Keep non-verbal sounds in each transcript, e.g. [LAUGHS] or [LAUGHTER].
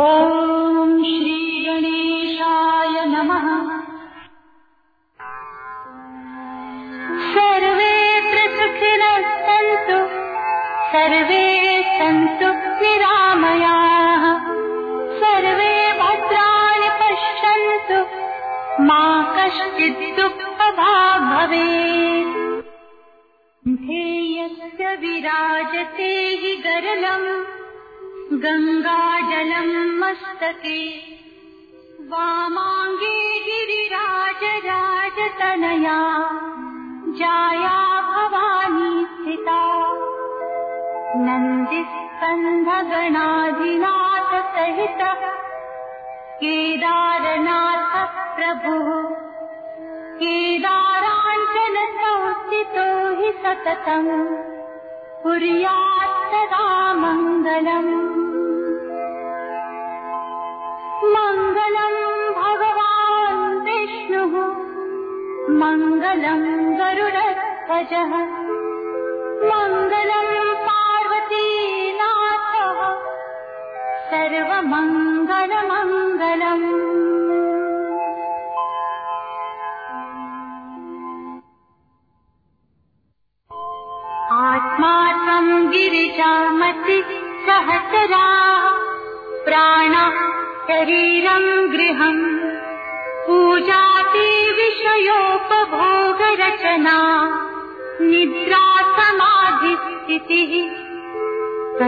ॐ श्रीगणेशाय नमः। सर्वे प्रसुखिनः सन्तु सर्वे सन्तु निरामयाः। सर्वे भद्राणि पश्यन्तु मा कश्चित् दुःखभाग् भवेत्। ध्येयस्य विराजते हि गरलम् गङ्गाजलम् मस्तके। वामाङ्गे गिरिराजराजतनया जाया भवानी स्थिता नन्दिस्कन्धगणाधिनाथ सहितः केदारनाथ प्रभुः केदाराञ्चल संस्थितो हि सततम्। कुर्यात् सदा मङ्गलम् मङ्गलम् भगवान् विष्णुः। मङ्गलम् गरुडध्वजः मङ्गलम्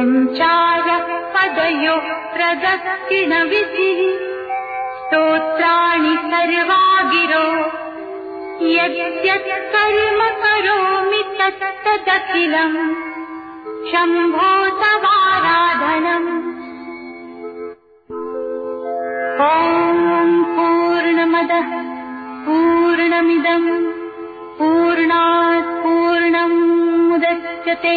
सञ्चारः पदयोः प्रदक्षिणविधिः स्तोत्राणि सर्वा गिरो यद्यत् कर्म करोमि तत्तदखिलम् शम्भो तवाराधनम्। ॐ पूर्णमदः पूर्णमिदम्। पूर्णात् पूर्णम् मुदच्यते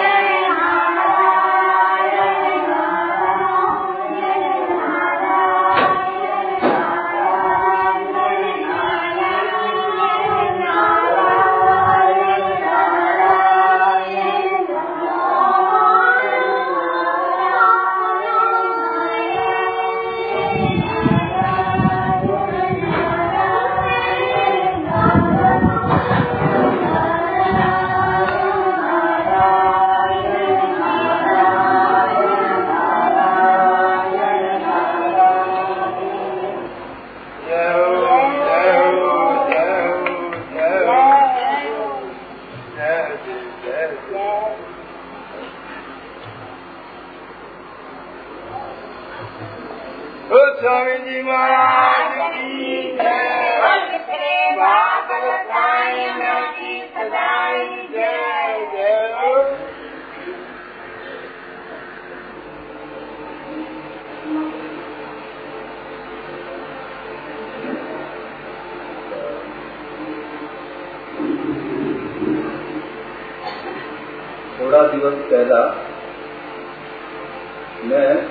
મેં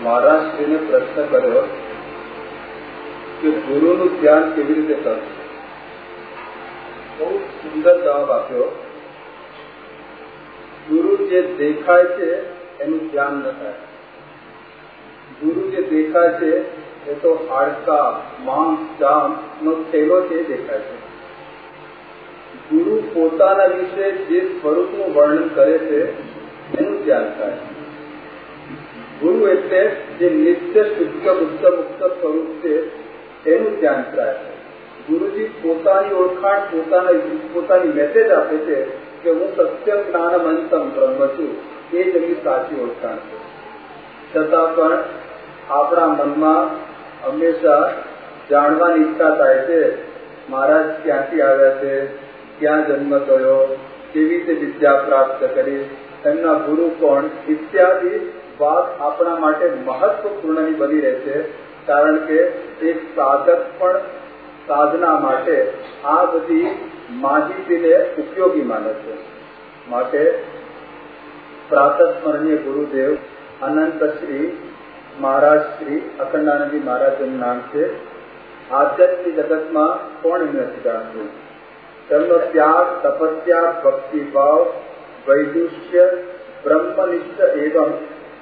મહારાષ્ટ્રીને પ્રશ્ન કર્યો કે ગુરુનું ધ્યાન કેવી રીતે કરવું બહુ સુંદર જવાબ આપ્યો ગુરુ જે દેખાય છે એનું ધ્યાન ન થાય ગુરુ જે દેખાય છે એ તો હાડકા માંસ જામ નો થેલો છે એ દેખાય છે ગુરુ પોતાના વિશે જે સ્વરૂપનું વર્ણન કરે છે એનું ધ્યાન થાય ગુરુ એટલે જે નિત્ય શુદ્ધ બુદ્ધ મુક્ત સ્વરૂપ છે, એનું ધ્યાન થાય ગુરુજી પોતાની ઓળખાણ, પોતાના પોતાની મેસેજ આપે છે કે હું સત્ય જ્ઞાન મંતમ બ્રહ્મ છું. એ જ એમની સાચી ઓળખાણ છે. છતાં પણ આપણા મનમાં હંમેશા જાણવાની ઈચ્છા થાય છે, મહારાજ ક્યાંથી આવ્યા છે? ક્યાં જન્મ થયો? કેવી રીતે વિદ્યા પ્રાપ્ત કરી? એમના ગુરુ કોણ? ઇત્યાદિ વાત આપણા માટે મહત્વપૂર્ણની બની રહે છે કારણ કે એક સાધક પણ સાધના માટે આ બધી માહિતીને ઉપયોગી માને છે માટે પ્રાતસ્મરણીય ગુરુદેવ અનંત શ્રી મહારાજ શ્રી અખંડાનંદજી મહારાજનું નામ છે આધ્યાત્મિક જગતમાં કોણ એમને નથી જાણતું તેમનો ત્યાગ તપસ્યા ભક્તિભાવ વૈદુષ્ય બ્રહ્મનિષ્ઠ એવં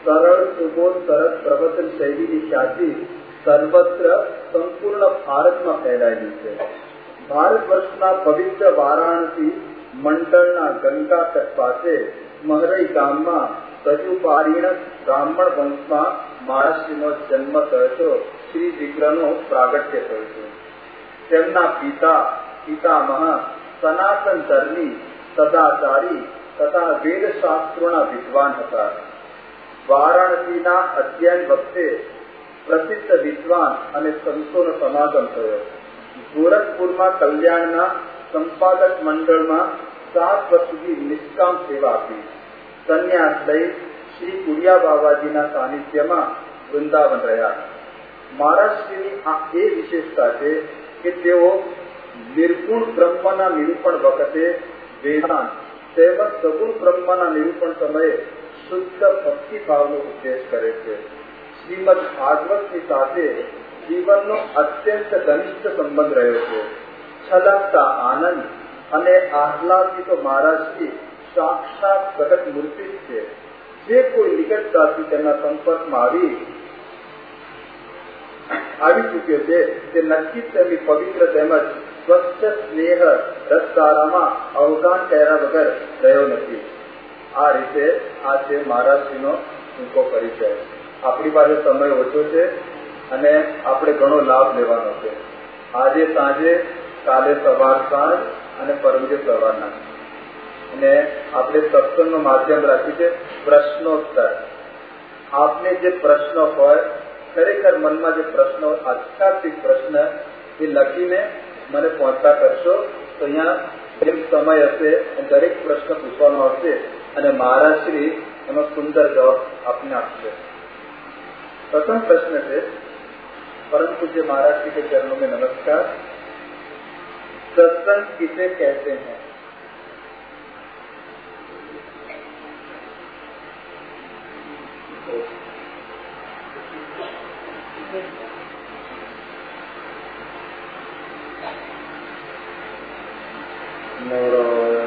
સરળ સુબોધ સરસ પ્રવચન શૈલીની ખ્યાતિ સર્વત્ર સંપૂર્ણ ભારતમાં ફેલાયેલી છે ભારત વર્ષના પવિત્ર વારાણસી મંડળના ગંગા તટ પાસે મહરઈ ગામમાં સજુપારીણ બ્રાહ્મણ વંશમાં મહારાષ્ટ્રીનો જન્મ થયો શ્રી વિગ્રહનો પ્રાગટ્ય થયો છે તેમના પિતા, પિતામહ, સનાતન ધર્મી, સદાચારી તથા વેદશાસ્ત્રોના વિદ્વાન હતા। વારાણસીના અધ્યયન વખતે પ્રસિદ્ધ વિદ્વાન અને સંતોનો સમાગમ થયો. ગોરખપુરમાં કલ્યાણના સંપાદક મંડળમાં સાત વર્ષ સુધી નિષ્કામ સેવા આપી. સંન્યાસ લઈ શ્રી કુડિયા બાબાજીના સાનિધ્યમાં વૃંદાવન રહ્યા. મહારાષ્ટ્રની આ એ વિશેષતા છે કે તેઓ નિર્ગુણ બ્રહ્મના નિરૂપણ વખતે વેદાંત તેમજ સગુણ બ્રહ્મના નિરૂપણ સમયે શુદ્ધ ભક્તિભાવનો ઉપદેશ કરે છે શ્રીમદ ભાગવતની સાથે જીવનનો અત્યંત ઘનિષ્ઠ સંબંધ રહ્યો છે છલકતા આનંદ અને આહલાદથી તો મહારાજથી સાક્ષાત પ્રગટ મૂર્તિ જ છે જે કોઈ નિકટતાથી તેમના સંપર્કમાં આવી આવી ચૂક્યો છે તે નક્કી તેમની પવિત્ર તેમજ સ્વચ્છ સ્નેહ રસધારામાં અવગાન કર્યા વગર રહ્યો નથી આ રીતે આ છે મહારાજશ્રીનો ટૂંકો પરિચય. આપણી પાસે સમય ઓછો છે અને આપણે ઘણો લાભ લેવાનો છે. આજે સાંજે, કાલે સવાર સાંજ અને પરમજે સવારના. અને આપણે સત્સંગનું માધ્યમ રાખ્યું છે પ્રશ્નોત્તર. આપને જે પ્રશ્નો હોય, ખરેખર મનમાં જે પ્રશ્નો, આધ્યાત્મિક પ્રશ્ન એ લખીને મને પહોંચતા કરશો. તો અહીંયા જેમ સમય હશે દરેક પ્રશ્ન પૂછવાનો આવશે અને મહારાજશ્રી એનો સુંદર જવાબ આપને આપશે प्रथम प्रश्न है परम पूज्य महाराज जी के चरणों में नमस्कार सत्संग किसे कहते हैं नारायण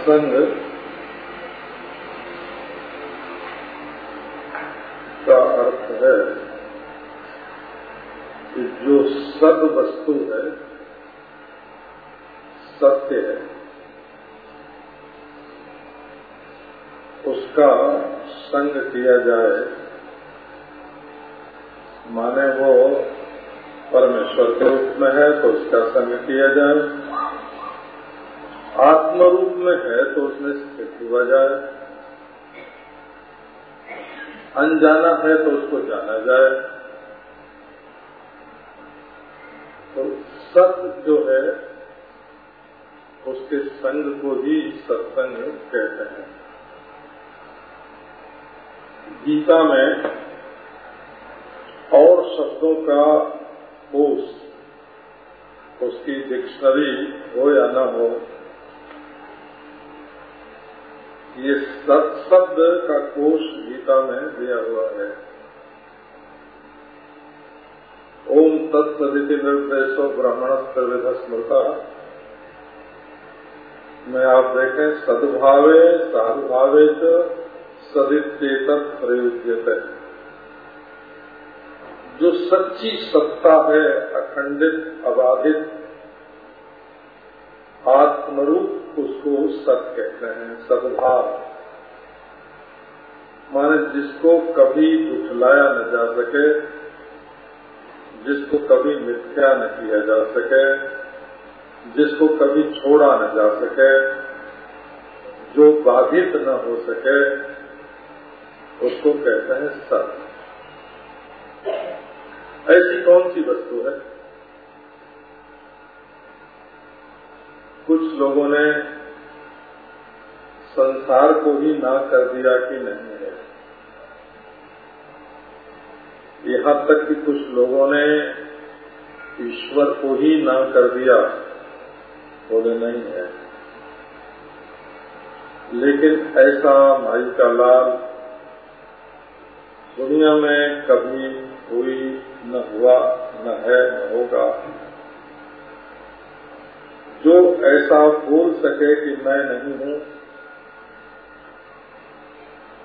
सत्संग का अर्थ है कि जो सद वस्तु है, सत्य है, उसका संग किया जाए, माने वो परमेश्वर के रूप में है तो उसका संग किया जाए। आत्म रूप में है तो उसमें स्थित हुआ जाए। अनजाना है तो उसको जाना जाए। तो सत्य जो है, उसके संग को ही सत्संग कहते हैं। गीता में और शब्दों का कोष उसकी डिक्शनरी हो या न हो ये सत्शब्द का कोष गीता में दिया हुआ है। ओम तत्सदिति निर्देशो ब्राह्मण त्रिविध स्मृता में आप देखें, सद्भावे साधुभावे च सदित प्रयुज्यते। जो सच्ची सत्ता है, अखंडित, अबाधित, आत्मरूप उसको सत कहते हैं, सद्भाव। माने जिसको कभी उठलाया न जा सके, जिसको कभी मिथ्या न किया जा सके, जिसको कभी छोड़ा न जा सके, जो बाधित न हो सके, उसको कहते हैं सत। ऐसी कौन सी वस्तु है? कुछ लोगों ने संसार को ही ना कर दिया कि नहीं है। यहाँ तक कि कुछ लोगों ने ईश्वर को ही ना कर दिया, बोले नहीं है। लेकिन ऐसा भाई का लाल दुनिया में कभी हुई न हुआ, न है, न होगा। जो ऐसा बोल सके कि मैं नहीं हूँ,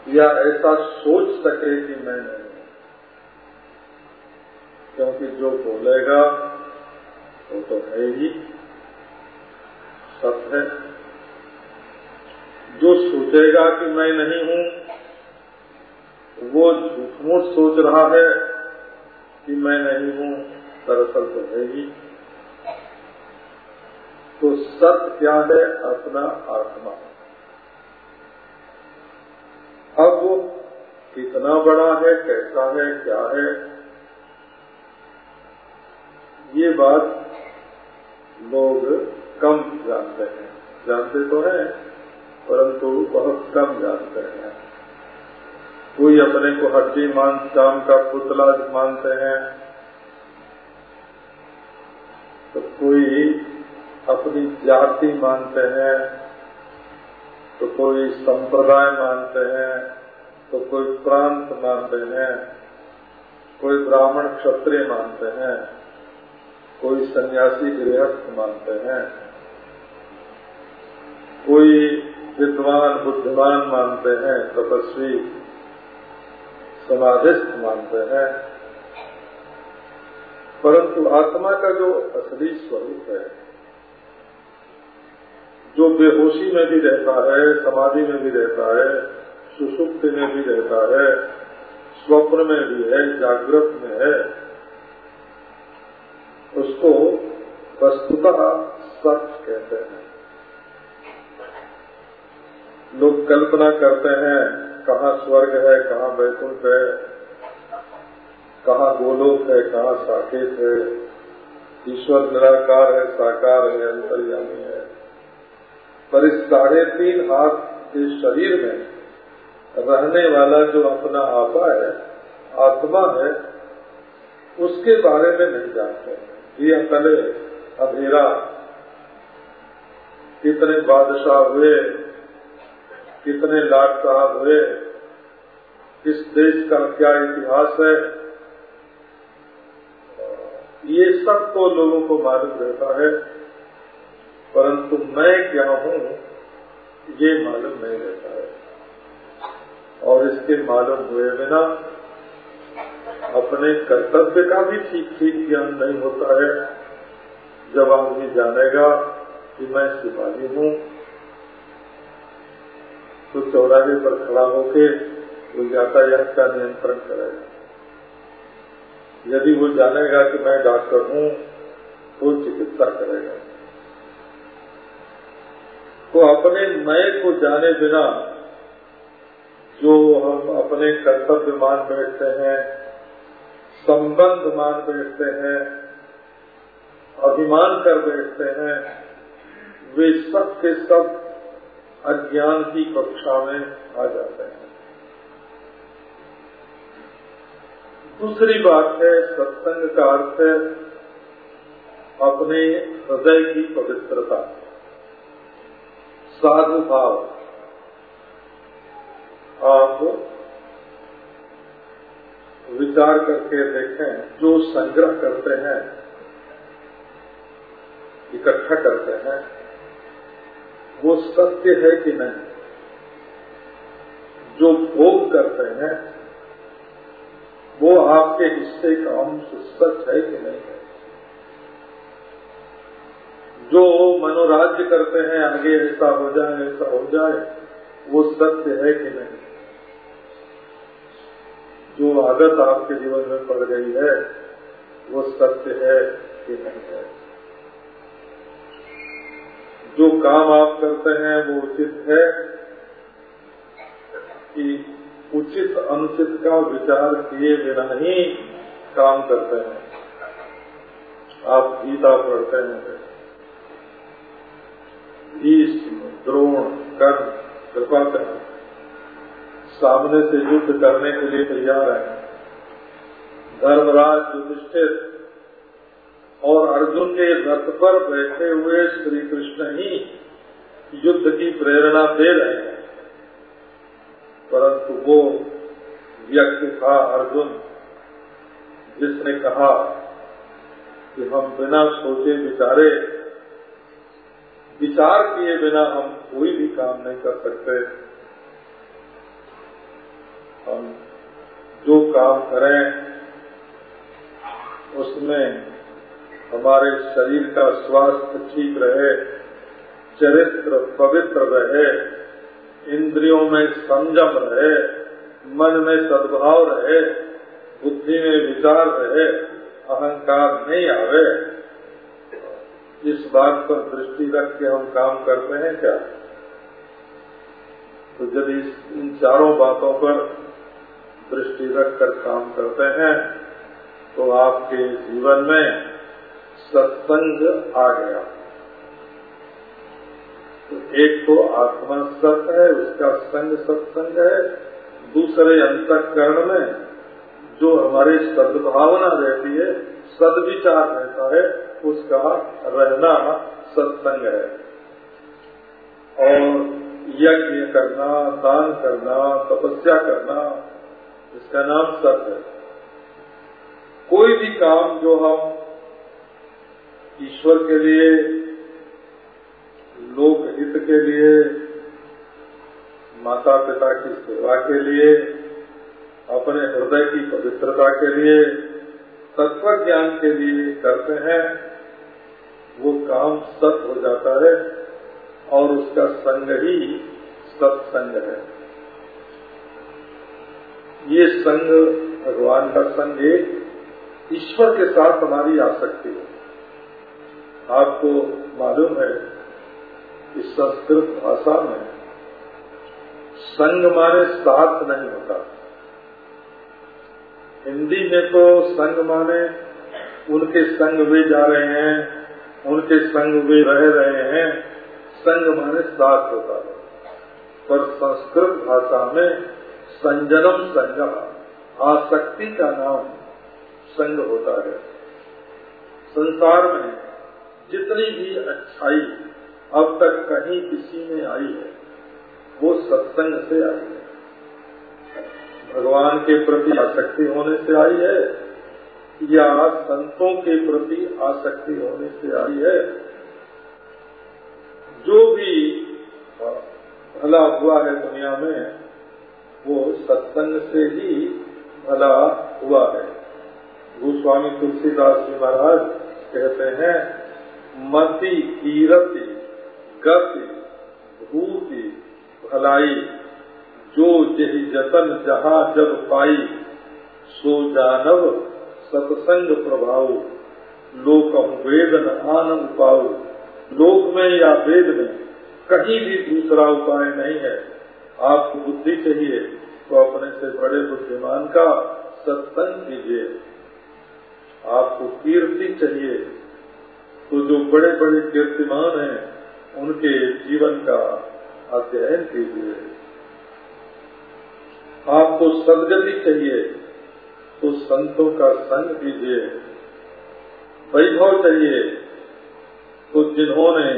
या ऐसा सोच सके कि मैं नहीं हूँ। क्योंकि जो बोलेगा, वो तो है ही। सत्य है। जो सोचेगा कि मैं नहीं हूँ, वो झूठ मूठ सोच रहा है कि मैं नहीं हूँ, दरअसल तो है ही। तो सत्य क्या है? अपना आत्मा। अब वो कितना बड़ा है, कैसा है, क्या है? ये बात लोग कम जानते हैं। जानते तो हैं, परंतु बहुत कम जानते हैं। कोई अपने को हड्डी मान शाम का पुतला मानते हैं तो कोई अपनी जाति मानते हैं तो कोई संप्रदाय मानते हैं तो कोई प्रांत मानते हैं, कोई ब्राह्मण क्षत्रिय मानते हैं, कोई सन्यासी गृहस्थ मानते हैं, कोई विद्वान बुद्धिमान मानते हैं, तपस्वी समाधिस्थ मानते हैं, परंतु आत्मा का जो असली स्वरूप है जो बेहोशी में भी रहता है, समाधि में भी रहता है, सुसुप्ति में भी रहता है, स्वप्न में भी है, जागृत में है, उसको वस्तुतः सच कहते हैं। लोग कल्पना करते हैं, कहाँ स्वर्ग है, कहाँ वैकुंठ है, कहाँ गोलोक है, कहाँ साकेत है, ईश्वर निराकार है, साकार है, अंतर्यामी है। पर इस साढ़े तीन हाथ के शरीर में रहने वाला जो अपना आपा है, आत्मा है, उसके बारे में नहीं जानते। ये तले अंधेरा। कितने बादशाह हुए, कितने लाट साहब हुए इस देश का क्या इतिहास है, ये सब तो लोगों को मालूम रहता है। परंतु मैं क्या हूँ, ये मालूम नहीं रहता है। और इसके मालूम हुए बिना अपने कर्तव्य का भी ठीक ठीक ज्ञान नहीं होता है। जब आदमी जानेगा कि मैं सिपाही हूँ तो चौराहे पर खड़ा होके वो यातायात का नियंत्रण करेगा। यदि वो जानेगा कि मैं डॉक्टर हूँ तो चिकित्सा करेगा। तो अपने मैं को जाने बिना जो हम अपने कर्तव्य मान बैठते हैं, संबंध मान बैठते हैं, अभिमान कर बैठते हैं, वे सब के सब अज्ञान की कक्षा में आ जाते हैं। दूसरी बात है, सत्संग का अर्थ है अपने हृदय की पवित्रता। साधु भाव आप विचार करके देखें, जो संग्रह करते हैं, इकट्ठा करते हैं, वो सत्य है कि नहीं? जो भोग करते हैं, वो आपके हिस्से का अंश सच है कि नहीं है? जो मनोराज्य करते हैं आगे ऐसा हो जाए, ऐसा हो जाए, वो सत्य है कि नहीं? जो आदत आपके जीवन में पड़ गई है, वो सत्य है कि नहीं है? जो काम आप करते हैं, वो उचित है? कि उचित अनुचित का विचार किए बिना ही काम करते हैं। आप गीता पढ़ते हैं। भीष्म द्रोण कर्ण कृपाकर्ण सामने से युद्ध करने के लिए तैयार है। धर्मराज युधिष्ठिर और अर्जुन के रथ पर बैठे हुए श्री कृष्ण ही युद्ध की प्रेरणा दे रहे हैं। परंतु वो व्यक्ति था अर्जुन, जिसने कहा कि हम बिना सोचे विचारे विचार किए बिना हम कोई भी काम नहीं कर सकते। हम जो काम करें, उसमें हमारे शरीर का स्वास्थ्य ठीक रहे, चरित्र पवित्र रहे, इंद्रियों में संयम रहे, मन में सद्भाव रहे, बुद्धि में विचार रहे, अहंकार नहीं आवे। इस बात पर दृष्टि रख के हम काम करते हैं क्या? तो यदि इन चारों बातों पर दृष्टि रखकर काम करते हैं तो आपके जीवन में सत्संग आ गया। तो एक तो आत्मा सत है, उसका संग सत्संग है। दूसरे अंतकरण में जो हमारी सद्भावना रहती है, सदविचार रहता है उसका रहना सत्संग है। और यज्ञ करना, दान करना, तपस्या करना, इसका नाम सत है। कोई भी काम जो हम ईश्वर के लिए लोक हित के लिए माता पिता की सेवा के लिए, अपने हृदय की पवित्रता के लिए तत्व ज्ञान के लिए करते हैं वो काम सत हो जाता है और उसका संग ही सत्संग है। ये संग भगवान का संग एक ईश्वर के साथ हमारी आसक्ति है। आपको मालूम है कि संस्कृत भाषा में संग माने साथ नहीं होता। हिंदी में तो संग माने उनके संग वे जा रहे हैं। उनके संग वे रह रहे हैं, संग माने साथ होता है। पर संस्कृत भाषा में संजनम संग आसक्ति का नाम संग होता है। संसार में जितनी भी अच्छाई अब तक कहीं किसी में आई है, वो सत्संग से आई है। भगवान के प्रति आसक्ति होने से आई है या संतों के प्रति आसक्ति होने से आई है। जो भी भला हुआ है दुनिया में, वो सत्संग से ही भला हुआ है। गोस्वामी तुलसीदास जी महाराज कहते हैं, मति कीरति, गति, भूति, भलाई, जो जही जतन जहाँ जब पाई, सो जानव सत्संग प्रभाव लोकम वेदन आनंद पाओ। लोक में या वेद में कहीं भी दूसरा उपाय नहीं है। आपको बुद्धि चाहिए तो अपने से बड़े बुद्धिमान का सत्संग कीजिए। आपको कीर्ति चाहिए। तो जो बड़े बड़े कीर्तिमान हैं, उनके जीवन का अध्ययन कीजिए। आपको सदगति चाहिए। तो संतों का संग कीजिए वैभव चाहिए तो जिन्होंने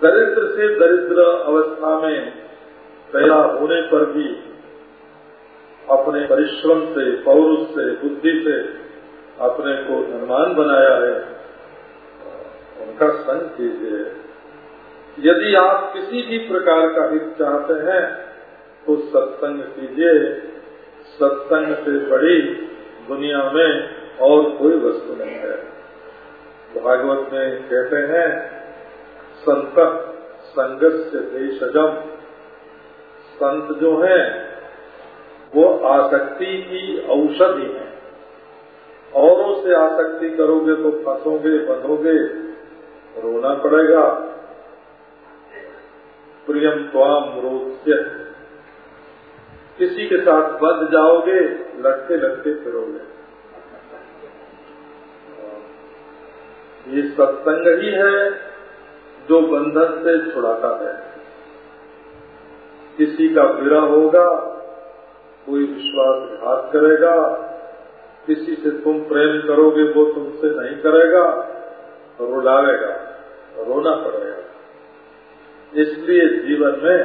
दरिद्र से दरिद्र अवस्था में पैदा होने पर भी अपने परिश्रम से, पौरुष से, बुद्धि से अपने को धनवान बनाया है, उनका संग कीजिए यदि आप किसी भी प्रकार का हित चाहते हैं तो सत्संग कीजिए। सत्संग से बड़ी दुनिया में और कोई वस्तु नहीं है। भागवत में कहते हैं, संत संगत से देशजम। संत जो है, वो आसक्ति की औषधि है। औरों से आसक्ति करोगे तो फंसोगे, बंधोगे, रोना पड़ेगा। प्रियम त्वाम रोत्य किसी के साथ बंध जाओगे लटके लटके फिरोगे। ये सत्संग ही है जो बंधन से छुड़ाता है। किसी का विरह होगा, कोई विश्वासघात करेगा, किसी से तुम प्रेम करोगे, वो तुमसे नहीं करेगा रुलावेगा रोना पड़ेगा। इसलिए जीवन में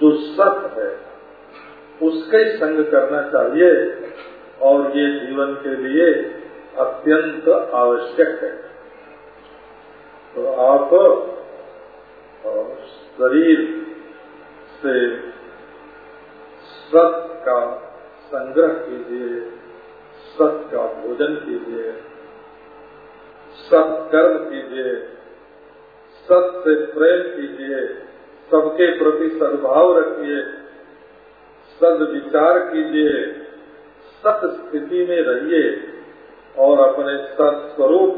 जो सत है उसका संग करना चाहिए और ये जीवन के लिए अत्यंत आवश्यक है। तो आप शरीर से सत का संग्रह कीजिए, सत का भोजन कीजिए सत्कर्म कीजिए, सत से प्रेम कीजिए, सबके प्रति सद्भाव रखिए। सद विचार कीजिए, सत स्थिति में रहिए और अपने सत्स्वरूप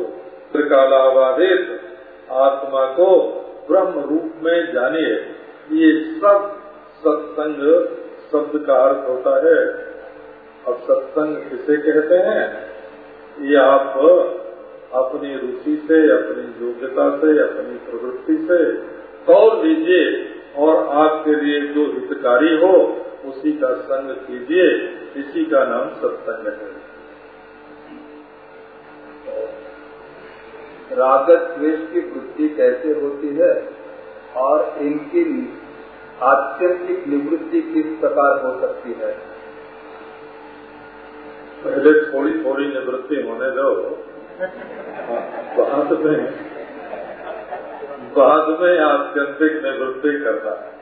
त्रिकालाबाधित आत्मा को ब्रह्म रूप में जानिए। ये सब सत्संग शब्द का अर्थ होता है। अब सत्संग किसे कहते हैं? ये आप अपनी रुचि से, अपनी योग्यता से, अपनी प्रवृत्ति से तौर लीजिए और आपके लिए जो हितकारी हो उसी का संग कीजिए, इसी का नाम सत्संग है। रागत द्वेष की वृद्धि कैसे होती है और इनकी आत्यंतिक निवृत्ति किस प्रकार हो सकती है? पहले थोड़ी थोड़ी निवृत्ति होने दो। बाद में बाद में आत्यंतिक निवृत्ति करना।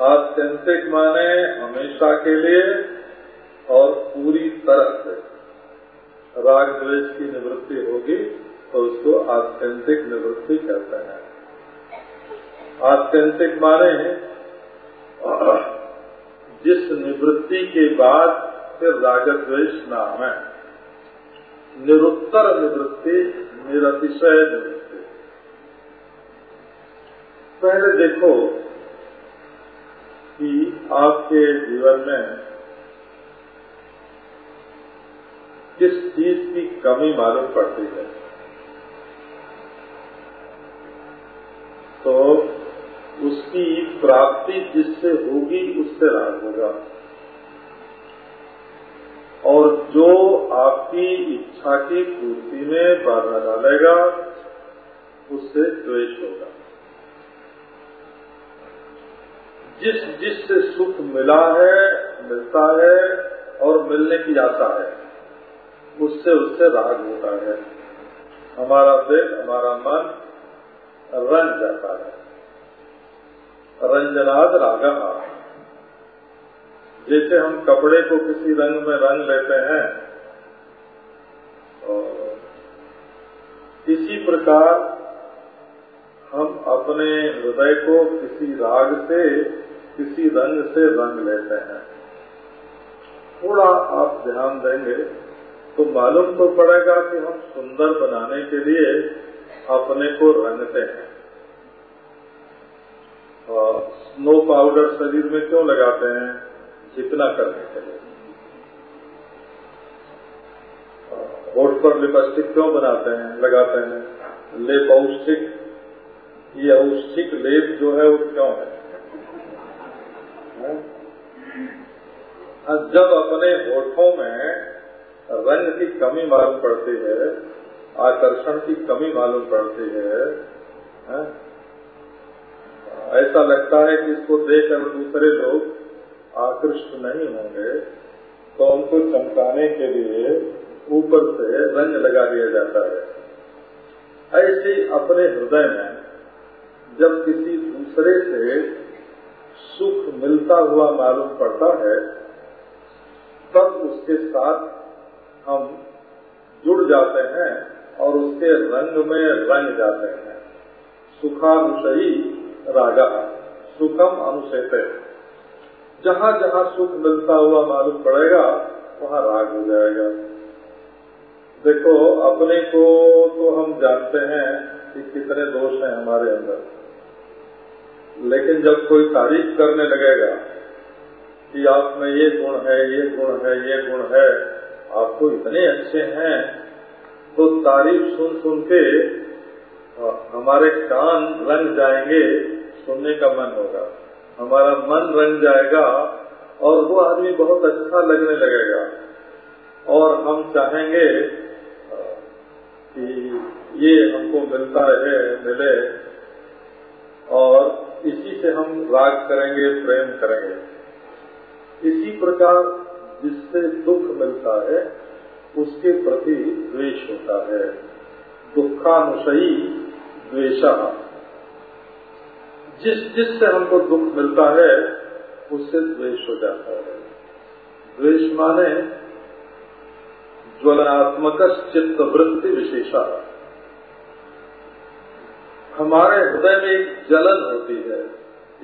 आत्यंतिक माने हमेशा के लिए और पूरी तरह से। राग द्वेष की निवृत्ति होगी तो उसको आत्यंतिक निवृत्ति कहते हैं। आत्यंतिक माने जिस निवृत्ति के बाद फिर राग द्वेष नाम है। निरुत्तर निवृत्ति, निरतिशय निवृत्ति। पहले देखो कि आपके जीवन में किस चीज़ की कमी मालूम पड़ती है? तो उसकी प्राप्ति जिससे होगी, उससे राग होगा। और जो आपकी इच्छा की पूर्ति में बाधा डालेगा, उससे द्वेष होगा। जिस जिससे सुख मिला है, मिलता है और मिलने की आशा है, उससे उससे राग होता है। हमारा दिल, हमारा मन रंग जाता है। रंजनाद रागा जैसे हम कपड़े को किसी रंग में रंग लेते हैं, और इसी प्रकार हम अपने हृदय को किसी राग से किसी रंग से रंग लेते हैं। थोड़ा आप ध्यान देंगे तो मालूम तो पड़ेगा कि हम सुंदर बनाने के लिए अपने को रंगते हैं। स्नो पाउडर शरीर में क्यों लगाते हैं? जितना करने के लिए। होठ पर लिपस्टिक क्यों बनाते हैं? लगाते हैं। लेप औष्ठिक, ये औष्ठिक लेप जो है वो क्यों है? जब अपने होठों में रंग की कमी मालूम पड़ती है आकर्षण की कमी मालूम पड़ती है, है? ऐसा लगता है कि इसको देखकर दूसरे लोग आकृष्ट नहीं होंगे तो उनको चमकाने के लिए ऊपर से रंग लगा दिया जाता है ऐसे अपने हृदय में जब किसी दूसरे से सुख मिलता हुआ मालूम पड़ता है तब उसके साथ हम जुड़ जाते हैं और उसके रंग में रंग जाते हैं। सुखानुसही राजा, सुखम अनुसेते। जहाँ जहाँ सुख मिलता हुआ मालूम पड़ेगा, वहाँ राग हो जाएगा। देखो, अपने को तो हम जानते हैं कि कितने दोष हैं हमारे अंदर। लेकिन जब कोई तारीफ़ करने लगेगा कि आप में ये गुण है, ये गुण है, ये गुण है। आपको इतने अच्छे हैं। तो तारीफ़ सुन सुन के हमारे कान रंग जाएँगे, सुनने का मन होगा। हमारा मन रंग जाएगा और वो आदमी बहुत अच्छा लगने लगेगा। और हम चाहेंगे कि ये हमको मिलता रहे, मिले। और इसी से हम राग करेंगे, प्रेम करेंगे। इसी प्रकार जिससे दुख मिलता है, उसके प्रति द्वेष होता है। दुखानुशयी द्वेषा। जिस, जिससे हमको दुख मिलता है, उससे द्वेष हो जाता है। द्वेष माने ज्वलनात्मक चित्त वृत्ति विशेषा। हमारे हृदय में एक जलन होती है,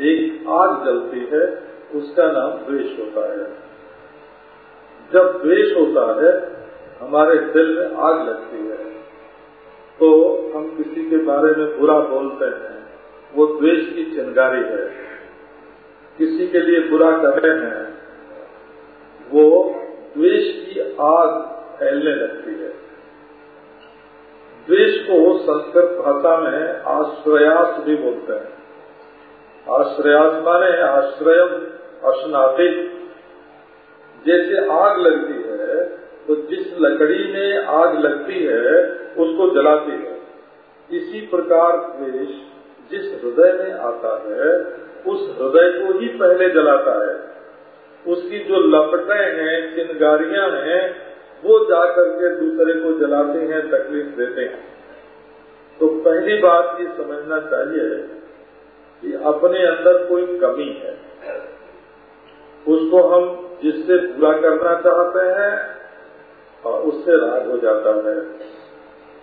एक आग जलती है उसका नाम द्वेष होता है। जब द्वेष होता है, हमारे दिल में आग लगती है। तो हम किसी के बारे में बुरा बोलते हैं। वो द्वेष की चिंगारी है। किसी के लिए बुरा कर रहे हैं, वो द्वेष की आग फैलने लगती है। द्वेष को संस्कृत भाषा में आश्रयास भी बोलते हैं। आश्रयास माने आश्रय अश्नाति। जैसे आग लगती है तो जिस लकड़ी में आग लगती है, उसको जलाती है। इसी प्रकार द्वेष जिस हृदय में आता है, उस हृदय को ही पहले जलाता है। उसकी जो लपटें हैं, चिंगारियाँ हैं, वो जाकर के दूसरे को जलाते हैं, तकलीफ़ देते हैं। तो पहली बात ये समझना चाहिए कि अपने अंदर कोई कमी है। उसको हम जिससे पूरा करना चाहते हैं और उससे राग हो जाता है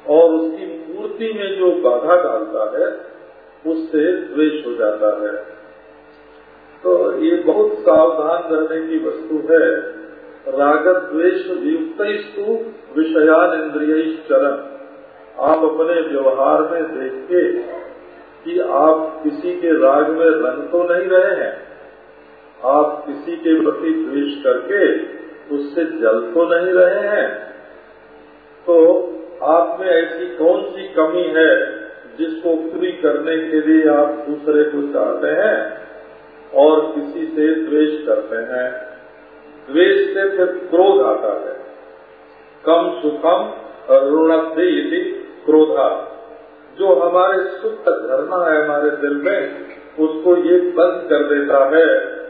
और उसकी पूर्ति में जो बाधा डालता है, उससे द्वेष हो जाता है। तो ये बहुत सावधान रहने की वस्तु है। राग द्वेष वियुक्त विषयान इंद्रिय चरण आप अपने व्यवहार में देखिए कि आप किसी के राग में रंग तो नहीं रहे हैं आप किसी के प्रति द्वेष करके उससे जल तो नहीं रहे हैं। तो आप में ऐसी कौन सी कमी है जिसको पूरी करने के लिए आप दूसरे को चाहते हैं और किसी से द्वेष करते हैं? द्वेष से फिर क्रोध आता है। कम सुखम यदि क्रोधा। जो हमारे सुख का झरना है हमारे दिल में, उसको ये बंद कर देता है।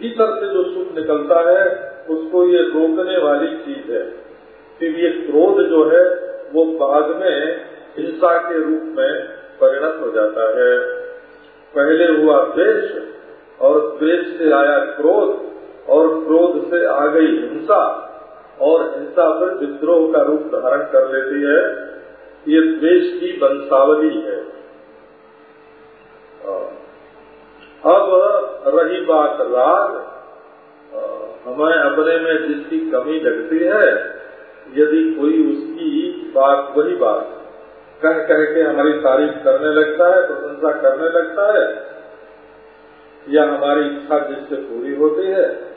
भीतर से जो सुख निकलता है, उसको ये रोकने वाली चीज़ है। फिर ये क्रोध जो है, वो बाद में हिंसा के रूप में परिणत हो जाता है। पहले हुआ द्वेष, और द्वेष से आया क्रोध, और क्रोध से आ गई हिंसा, और हिंसा फिर विद्रोह का रूप धारण कर लेती है। ये द्वेष की वंशावली है अब रही बात राग हमें अपने में जिसकी कमी लगती है, यदि कोई उसकी बात, वही बात कह कह के हमारी तारीफ़ करने लगता है, प्रशंसा करने लगता है, या हमारी इच्छा जिससे पूरी होती है,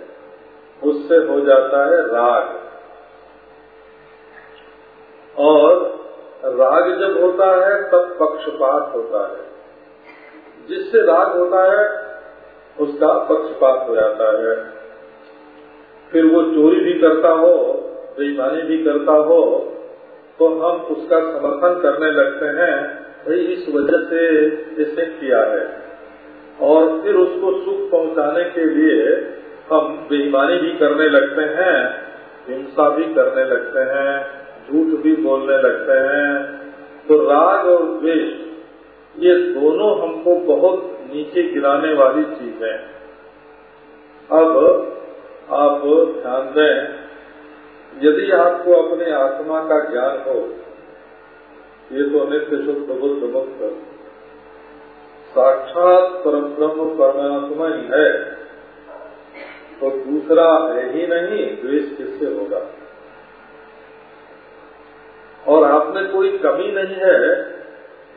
उससे हो जाता है राग। और राग जब होता है, तब पक्षपात होता है। जिससे राग होता है उसका पक्षपात हो जाता है। फिर वो चोरी भी करता हो, बेईमानी भी करता हो तो हम उसका समर्थन करने लगते हैं, भाई इस वजह से इसने किया है। और फिर उसको सुख पहुँचाने के लिए हम बेईमानी भी करने लगते हैं, हिंसा भी करने लगते हैं, झूठ भी बोलने लगते हैं। तो राग और द्वेष, ये दोनों हमको बहुत नीचे गिराने वाली चीज़ है। अब आप ध्यान दें, यदि आपको अपने आत्मा का ज्ञान हो, ये तो नित्य शुद्ध बुद्ध मुक्त। साक्षात परब्रह्म परमात्मा ही है तो दूसरा है ही नहीं, द्वेष किससे होगा? और आप में कोई कमी नहीं है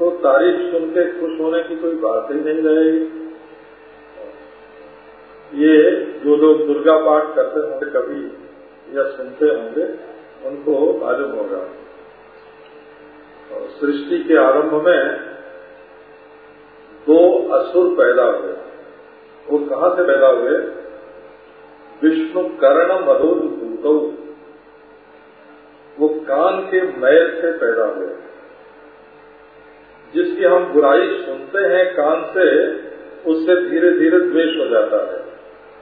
तो तारीफ़ सुन के खुश होने की कोई बात ही नहीं रहेगी। ये जो लोग दुर्गा पाठ करते होंगे कभी या सुनते होंगे, उनको मालूम होगा। सृष्टि के आरंभ में दो असुर पैदा हुए। वो कहाँ से पैदा हुए? विष्णु कर्ण मधुर भूत। कान के मैल से पैदा हुए। जिसकी हम बुराई सुनते हैं कान से, उससे धीरे धीरे द्वेष हो जाता है।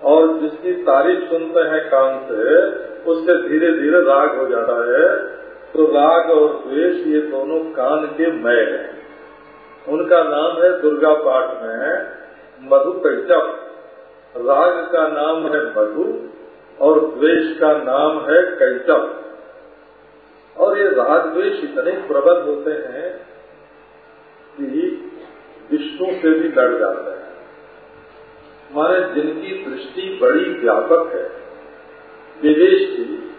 और जिसकी तारीफ़ सुनते हैं कान से, उससे धीरे धीरे राग हो जाता है। तो राग और द्वेष ये दोनों कान के मय हैं। उनका नाम है दुर्गा पाठ में मधु कैचप राग का नाम है मधु और द्वेष का नाम है कैचप और ये राग द्वेष इतने प्रबल होते हैं कि विष्णु से भी लड़ जाते हैं। हमारे जिनकी दृष्टि बड़ी व्यापक है, विदेश की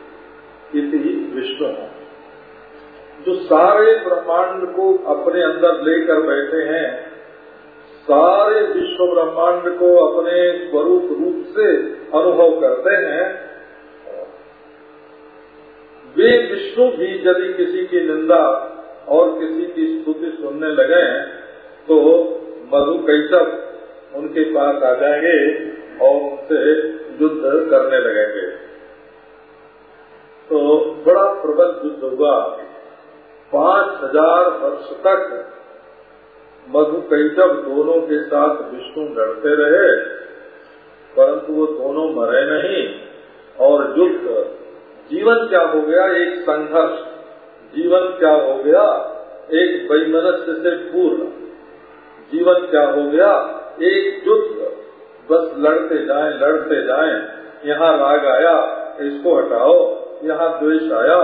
इति विष्णु है। जो सारे ब्रह्मांड को अपने अंदर लेकर बैठे हैं, सारे विश्व ब्रह्मांड को अपने स्वरूप रूप से अनुभव करते हैं, वे विष्णु भी यदि किसी की निंदा और किसी की स्तुति सुनने लगे तो मधु कैसक उनके पास आ जाएँगे और उनसे युद्ध करने लगेंगे। तो बड़ा प्रबल युद्ध हुआ। पाँच हज़ार वर्ष तक मधु कैटव दोनों के साथ विष्णु लड़ते रहे, परंतु वो दोनों मरे नहीं और युद्ध, जीवन क्या हो गया? एक संघर्ष। जीवन क्या हो गया? एक वैमनस्य से पूर्ण। जीवन क्या हो गया? एक युद्ध। बस लड़ते जाएँ लड़ते जाएँ। यहाँ राग आया, इसको हटाओ। यहाँ द्वेष आया,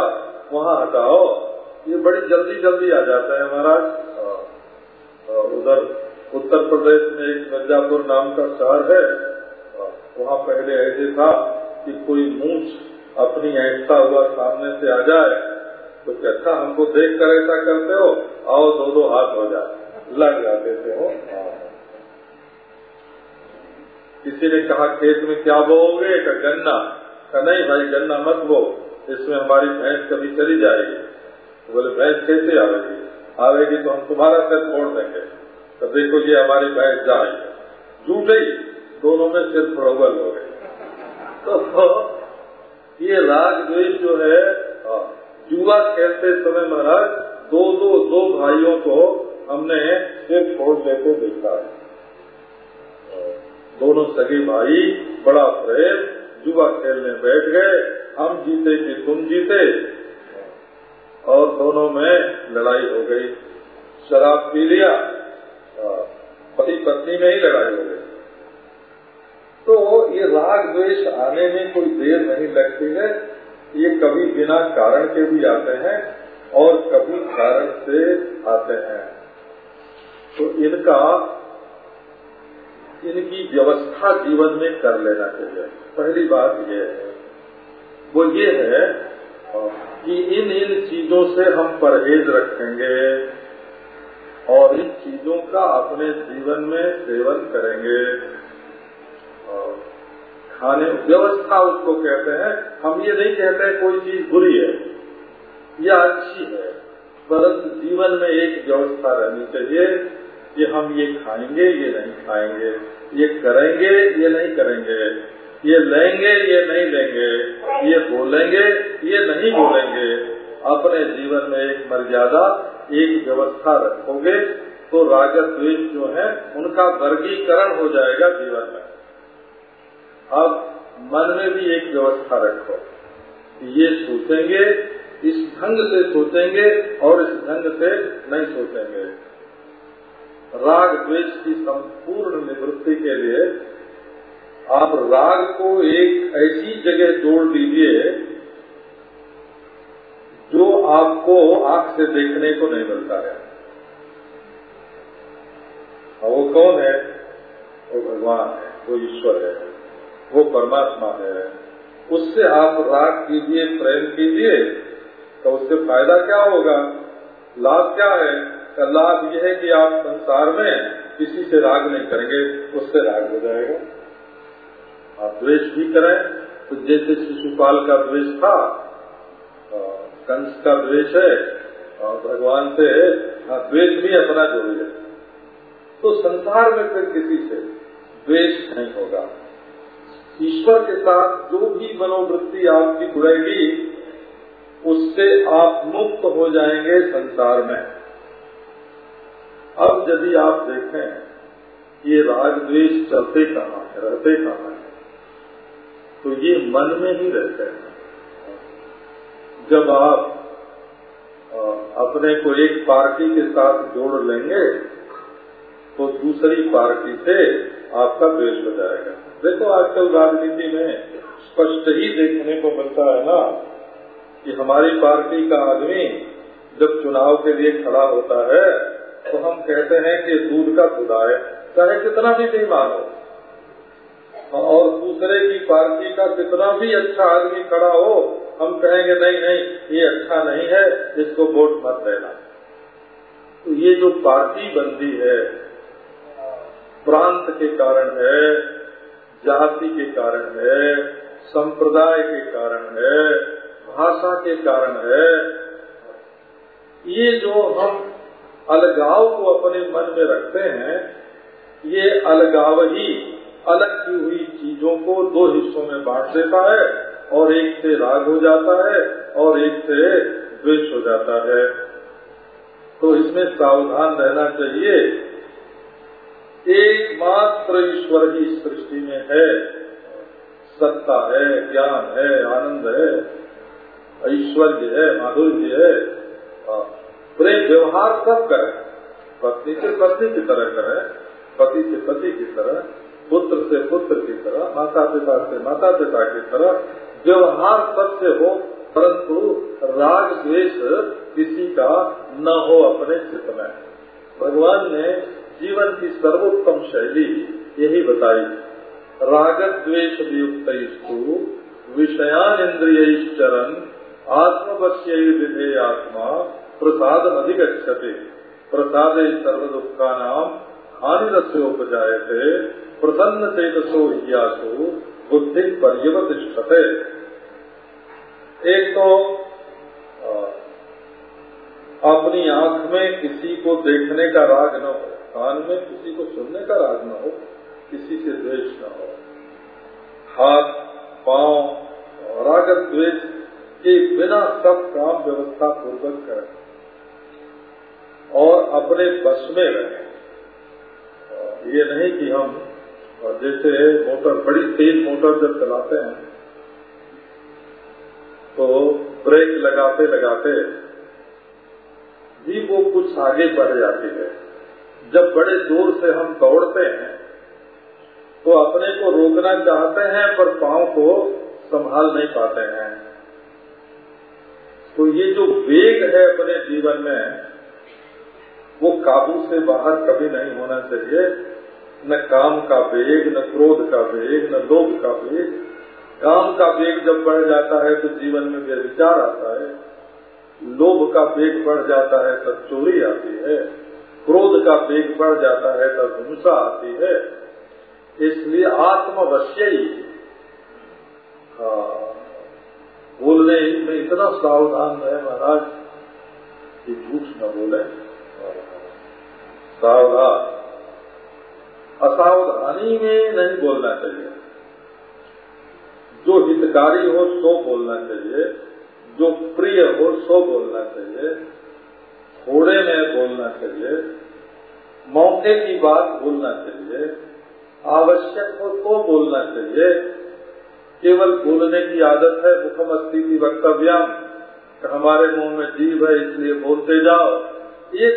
वहाँ हटाओ। ये बड़ी जल्दी जल्दी आ जाता है महाराज। उधर उत्तर प्रदेश में एक मिर्जापुर नाम का शहर है। वहाँ पहले ऐसे था कि कोई मूछ अपनी ऐसा हुआ सामने से आ जाए तो कहता हमको देख कर ऐसा करते हो, आओ दो दो हाथ हो जाए। लग जाते थे हो किसी ने कहा, खेत में क्या बोओगे? का गन्ना। का नहीं भाई, गन्ना मत बो। इसमें हमारी भैंस कभी चली जाएगी। तो बोले, भैंस कैसे आवेगी आवेगी तो हम तुम्हारा सिर छोड़ देंगे। तो देखो, ये हमारी भैंस जाएगी झूठ ही। दोनों में सिर प्रबल हो गए। [LAUGHS] तो ये द्वेष जो है जुआ खेलते समय महाराज दो दो दो भाइयों को हमने सिर छोड़ देते देखा है। दोनों सगे भाई, बड़ा प्रेम जुआ खेलने बैठ गए, हम जीते कि तुम जीते। और दोनों में लड़ाई हो गई। शराब पी लिया, पति पत्नी में ही लड़ाई हो गई। तो ये राग द्वेष आने में कोई देर नहीं लगती है। बिना कारण के भी आते हैं और कभी कारण से आते हैं। तो इनका, इनकी व्यवस्था जीवन में कर लेना चाहिए। पहली बात ये है। वो ये है कि इन इन चीज़ों से हम परहेज रखेंगे और इन चीज़ों का अपने जीवन में सेवन करेंगे। खाने व्यवस्था उसको कहते हैं। हम ये नहीं कहते कोई चीज़ बुरी है या अच्छी है, परंतु जीवन में एक व्यवस्था रहनी चाहिए कि हम ये खाएँगे, ये नहीं खाएँगे, ये करेंगे, ये नहीं करेंगे, ये लेंगे, ये नहीं लेंगे, ये बोलेंगे, ये नहीं बोलेंगे। अपने जीवन में एक मर्यादा, एक व्यवस्था रखोगे तो राजत द्वेष जो है, उनका वर्गीकरण हो जाएगा जीवन में। अब मन में भी एक व्यवस्था रखो ये सोचेंगे, इस ढंग से सोचेंगे और इस ढंग से नहीं सोचेंगे। राग द्वेष की संपूर्ण निवृत्ति के लिए आप राग को एक ऐसी जगह जोड़ दीजिए जो आपको आँख से देखने को नहीं मिलता है। वो कौन है? वो भगवान है, वो ईश्वर है। वो परमात्मा है। उससे आप राग कीजिए, प्रेम कीजिए तो उससे फ़ायदा क्या होगा? लाभ क्या है? लाभ यह है कि आप संसार में किसी से राग नहीं करेंगे, उससे राग हो जाएगा। आप द्वेष भी करें तो जैसे शिशुपाल का द्वेष था कंस का द्वेष है, और भगवान से द्वेष भी अपना ज़रूरी है तो संसार में फिर किसी से द्वेष नहीं होगा। ईश्वर के साथ जो भी मनोवृत्ति आपकी जुड़ेगी उससे आप मुक्त हो जाएँगे संसार में। अब यदि आप देखें, ये राग द्वेष चलते कहाँ है, रहते कहाँ है तो ये मन में ही रहते हैं। जब आप अपने को एक पार्टी के साथ जोड़ लेंगे तो दूसरी पार्टी से आपका द्वेष हो जाएगा। देखो आजकल राजनीति में स्पष्ट ही देखने को मिलता है ना कि हमारी पार्टी का आदमी जब चुनाव के लिए खड़ा होता है तो हम कहते हैं कि दूध का खुदा है। चाहे कितना भी बेईमान हो, और दूसरे की पार्टी का कितना भी अच्छा आदमी खड़ा हो, हम कहेंगे, नहीं नहीं, ये अच्छा नहीं है, इसको वोट मत देना। तो ये जो पार्टी बंदी है, प्रांत के कारण है जाति के कारण है, संप्रदाय के कारण है, भाषा के कारण है। ये जो हम अलगाव को अपने मन में रखते हैं, ये अलगाव ही अलग की हुई चीज़ों को दो हिस्सों में बांट देता है, और एक से राग हो जाता है, और एक से द्वेष हो जाता है। तो इसमें सावधान रहना चाहिए एकमात्र ईश्वर ही सृष्टि में है। सत्ता है, ज्ञान है, आनंद है, ऐश्वर्य है, माधुर्य है। प्रेम व्यवहार सब करें। पत्नी से पत्नी की तरह करें, पति से पति की तरह, पुत्र से पुत्र की तरह, माता पिता से माता पिता की तरह। व्यवहार सबसे हो, परंतु राग द्वेष किसी का न हो अपने चित्त में। भगवान ने जीवन की सर्वोत्तम शैली यही बताई। राग वियुक्त विषयान इंद्रिय चरण आत्मवश्य विधेय आत्मा प्रसाद अधिगछते प्रसादे सर्व दुखा नाम हानि रस्योपजाए थे प्रसन्न चेतसो हियासु बुद्धि पर्यवतिष्ठते। एक तो अपनी आँख में किसी को देखने का राग न हो। कान में किसी को सुनने का राग न हो, किसी से द्वेष न हो। हाथ, पाँव राग द्वेष के बिना सब काम व्यवस्था पूर्वक करें और अपने बस में रहें। ये नहीं कि हम जैसे मोटर, बड़ी तेज मोटर जब चलाते हैं तो ब्रेक लगाते लगाते भी वो कुछ आगे बढ़ जाती है। जब बड़े ज़ोर से हम दौड़ते हैं तो अपने को रोकना चाहते हैं, पर पाँव को संभाल नहीं पाते हैं। तो ये जो वेग है अपने जीवन में, वो काबू से बाहर कभी नहीं होना चाहिए। न काम का वेग, न क्रोध का वेग, न लोभ का वेग। काम का वेग जब बढ़ जाता है तो जीवन में व्यविचार आता है। लोभ का वेग बढ़ जाता है, तब चोरी आती है। क्रोध का वेग बढ़ जाता है, तब हिंसा आती है। इसलिए आत्मवश्य ही। बोलने में इतना सावधान रहे महाराज कि झूठ न बोले। सावधान। असावधानी में नहीं बोलना चाहिए। जो हितकारी हो सो बोलना चाहिए। जो प्रिय हो सो बोलना चाहिए। थोड़े में बोलना चाहिए, मौके की बात बोलना चाहिए, आवश्यक हो तो बोलना चाहिए। केवल बोलने की आदत है, मुखमस्ती की वक्तव्य हमारे मुँह में जीव है, इसलिए बोलते जाओ। ये